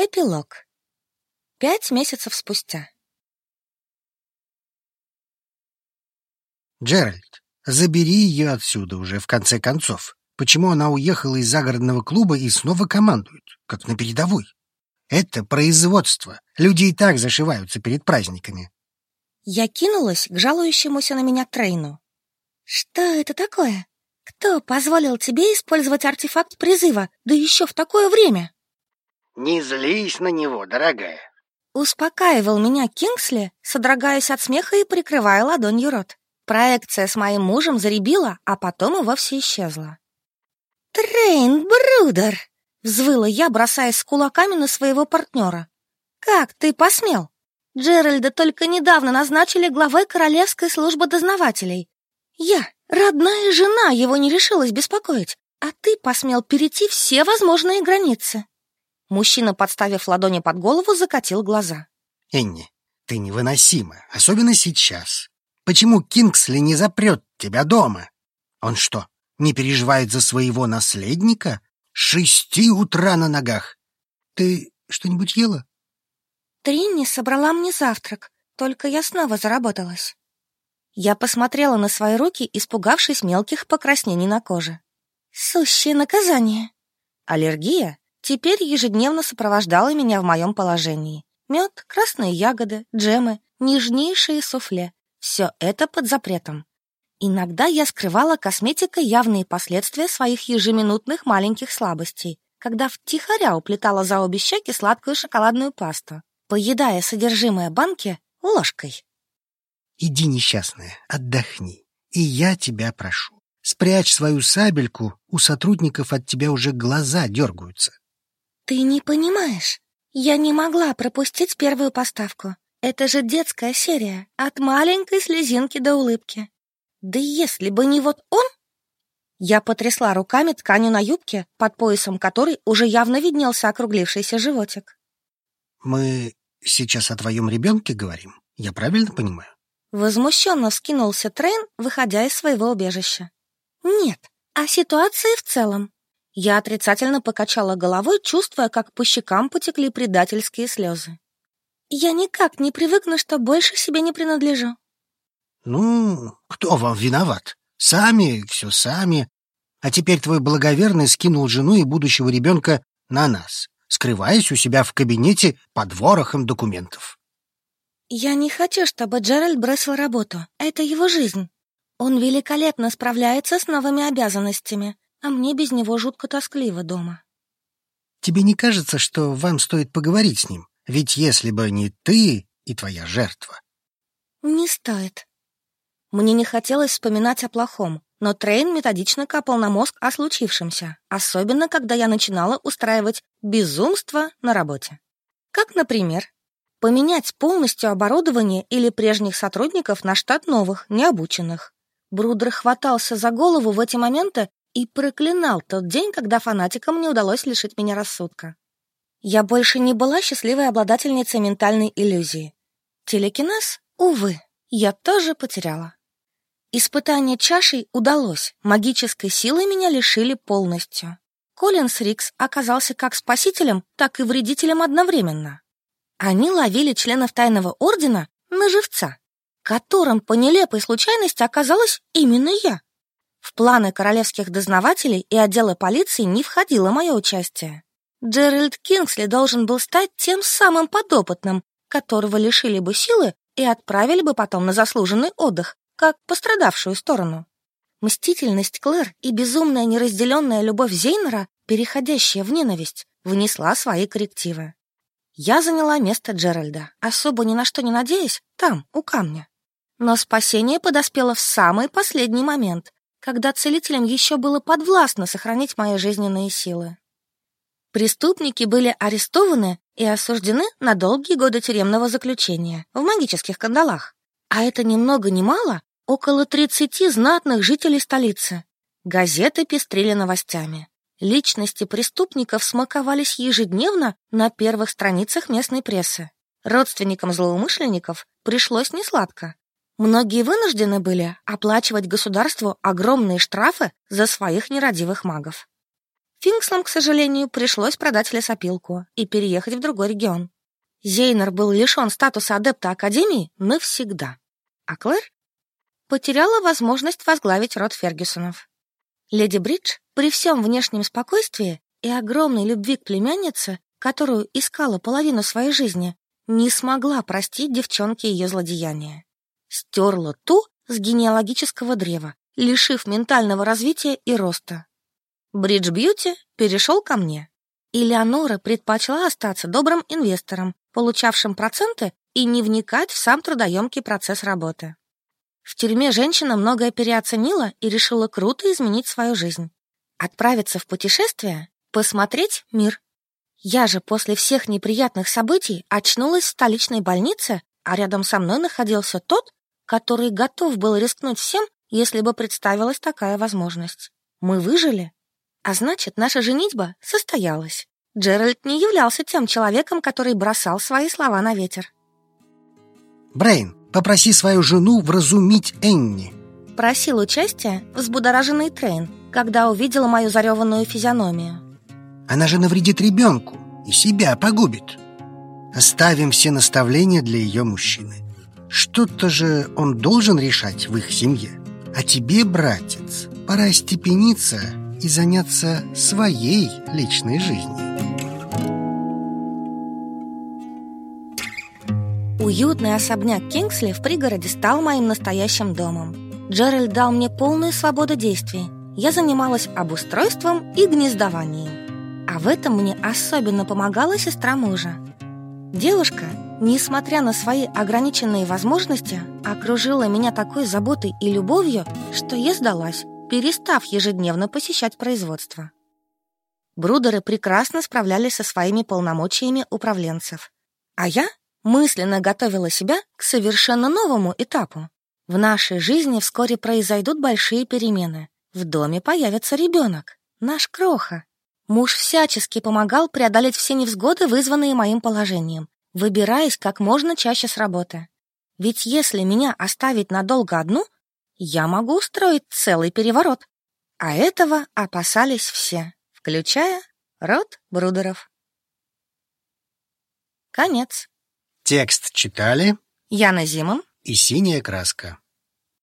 Эпилог. Пять месяцев спустя. Джеральд, забери ее отсюда уже, в конце концов. Почему она уехала из загородного клуба и снова командует, как на передовой? Это производство. Люди и так зашиваются перед праздниками. Я кинулась к жалующемуся на меня Трейну. Что это такое? Кто позволил тебе использовать артефакт призыва, да еще в такое время? Не злись на него, дорогая. Успокаивал меня Кингсли, содрогаясь от смеха и прикрывая ладонью рот. Проекция с моим мужем зарябила, а потом и вовсе исчезла. «Трейн, Брудер!» — взвыла я, бросаясь с кулаками на своего партнера. «Как ты посмел? Джеральда только недавно назначили главой Королевской службы дознавателей. Я, родная жена, его не решилась беспокоить, а ты посмел перейти все возможные границы». Мужчина, подставив ладони под голову, закатил глаза. Энни, ты невыносима, особенно сейчас. Почему Кингсли не запрет тебя дома? Он что, не переживает за своего наследника? Шести утра на ногах. Ты что-нибудь ела? Тринни собрала мне завтрак, только я снова заработалась. Я посмотрела на свои руки, испугавшись мелких покраснений на коже. Сущее наказание. Аллергия теперь ежедневно сопровождала меня в моем положении. Мед, красные ягоды, джемы, нежнейшие суфле — все это под запретом. Иногда я скрывала косметикой явные последствия своих ежеминутных маленьких слабостей, когда втихаря уплетала за обе щеки сладкую шоколадную пасту, поедая содержимое банки ложкой. Иди, несчастная, отдохни. И я тебя прошу. Спрячь свою сабельку, у сотрудников от тебя уже глаза дергаются. Ты не понимаешь. Я не могла пропустить первую поставку. Это же детская серия, от маленькой слезинки до улыбки. Да если бы не вот он... Я потрясла руками тканью на юбке, под поясом которой уже явно виднелся округлившийся животик. Мы сейчас о твоем ребенке говорим, я правильно понимаю? Возмущенно вскинулся Трейн, выходя из своего убежища. Нет, о ситуации в целом. Я отрицательно покачала головой, чувствуя, как по щекам потекли предательские слезы. Я никак не привыкну, что больше себе не принадлежу. Ну, кто вам виноват? Сами, все сами. А теперь твой благоверный скинул жену и будущего ребенка на нас, скрываясь у себя в кабинете под ворохом документов. Я не хочу, чтобы Джеральд бросил работу. Это его жизнь. Он великолепно справляется с новыми обязанностями а мне без него жутко тоскливо дома. Тебе не кажется, что вам стоит поговорить с ним? Ведь если бы не ты и твоя жертва... Не стоит. Мне не хотелось вспоминать о плохом, но Трейн методично капал на мозг о случившемся, особенно когда я начинала устраивать безумство на работе. Как, например, поменять полностью оборудование или прежних сотрудников на штат новых, необученных. Брудер хватался за голову в эти моменты и проклинал тот день, когда фанатикам не удалось лишить меня рассудка. Я больше не была счастливой обладательницей ментальной иллюзии. Телекинез, увы, я тоже потеряла. Испытание чашей удалось, магической силой меня лишили полностью. Коллинс Рикс оказался как спасителем, так и вредителем одновременно. Они ловили членов тайного ордена на живца, которым по нелепой случайности оказалась именно я. В планы королевских дознавателей и отдела полиции не входило мое участие. Джеральд Кингсли должен был стать тем самым подопытным, которого лишили бы силы и отправили бы потом на заслуженный отдых, как пострадавшую сторону. Мстительность Клэр и безумная неразделенная любовь Зейнера, переходящая в ненависть, внесла свои коррективы. Я заняла место Джеральда, особо ни на что не надеясь, там, у камня. Но спасение подоспело в самый последний момент, когда целителям еще было подвластно сохранить мои жизненные силы. Преступники были арестованы и осуждены на долгие годы тюремного заключения в магических кандалах. А это ни много ни мало около 30 знатных жителей столицы. Газеты пестрили новостями. Личности преступников смаковались ежедневно на первых страницах местной прессы. Родственникам злоумышленников пришлось несладко. Многие вынуждены были оплачивать государству огромные штрафы за своих нерадивых магов. Финкслам, к сожалению, пришлось продать лесопилку и переехать в другой регион. Зейнер был лишен статуса адепта Академии навсегда, а Клэр потеряла возможность возглавить род Фергюсонов. Леди Бридж при всем внешнем спокойствии и огромной любви к племяннице, которую искала половину своей жизни, не смогла простить девчонке ее злодеяния. Стерла ту с генеалогического древа, лишив ментального развития и роста. Бридж Бьюти перешел ко мне. И Леонора предпочла остаться добрым инвестором, получавшим проценты и не вникать в сам трудоемкий процесс работы. В тюрьме женщина многое переоценила и решила круто изменить свою жизнь. Отправиться в путешествие, посмотреть мир. Я же после всех неприятных событий очнулась в столичной больнице, а рядом со мной находился тот, который готов был рискнуть всем, если бы представилась такая возможность. Мы выжили, а значит, наша женитьба состоялась. Джеральд не являлся тем человеком, который бросал свои слова на ветер. Брейн, попроси свою жену вразумить Энни. Просил участия взбудораженный Трейн, когда увидела мою зареванную физиономию. Она же навредит ребенку и себя погубит. Оставим все наставления для ее мужчины. Что-то же он должен решать в их семье. А тебе, братец, пора остепениться и заняться своей личной жизнью. Уютный особняк Кингсли в пригороде стал моим настоящим домом. Джеральд дал мне полную свободу действий. Я занималась обустройством и гнездованием. А в этом мне особенно помогала сестра мужа. Девушка, несмотря на свои ограниченные возможности, окружила меня такой заботой и любовью, что я сдалась перестав ежедневно посещать производство. Брудеры прекрасно справлялись со своими полномочиями управленцев, а я мысленно готовила себя к совершенно новому этапу. В нашей жизни вскоре произойдут большие перемены. В доме появится ребенок, наш кроха. Муж всячески помогал преодолеть все невзгоды, вызванные моим положением, выбираясь как можно чаще с работы. Ведь если меня оставить надолго одну — я могу устроить целый переворот. А этого опасались все, включая род Брудеров. Конец. Текст читали Яна Зимон и синяя краска.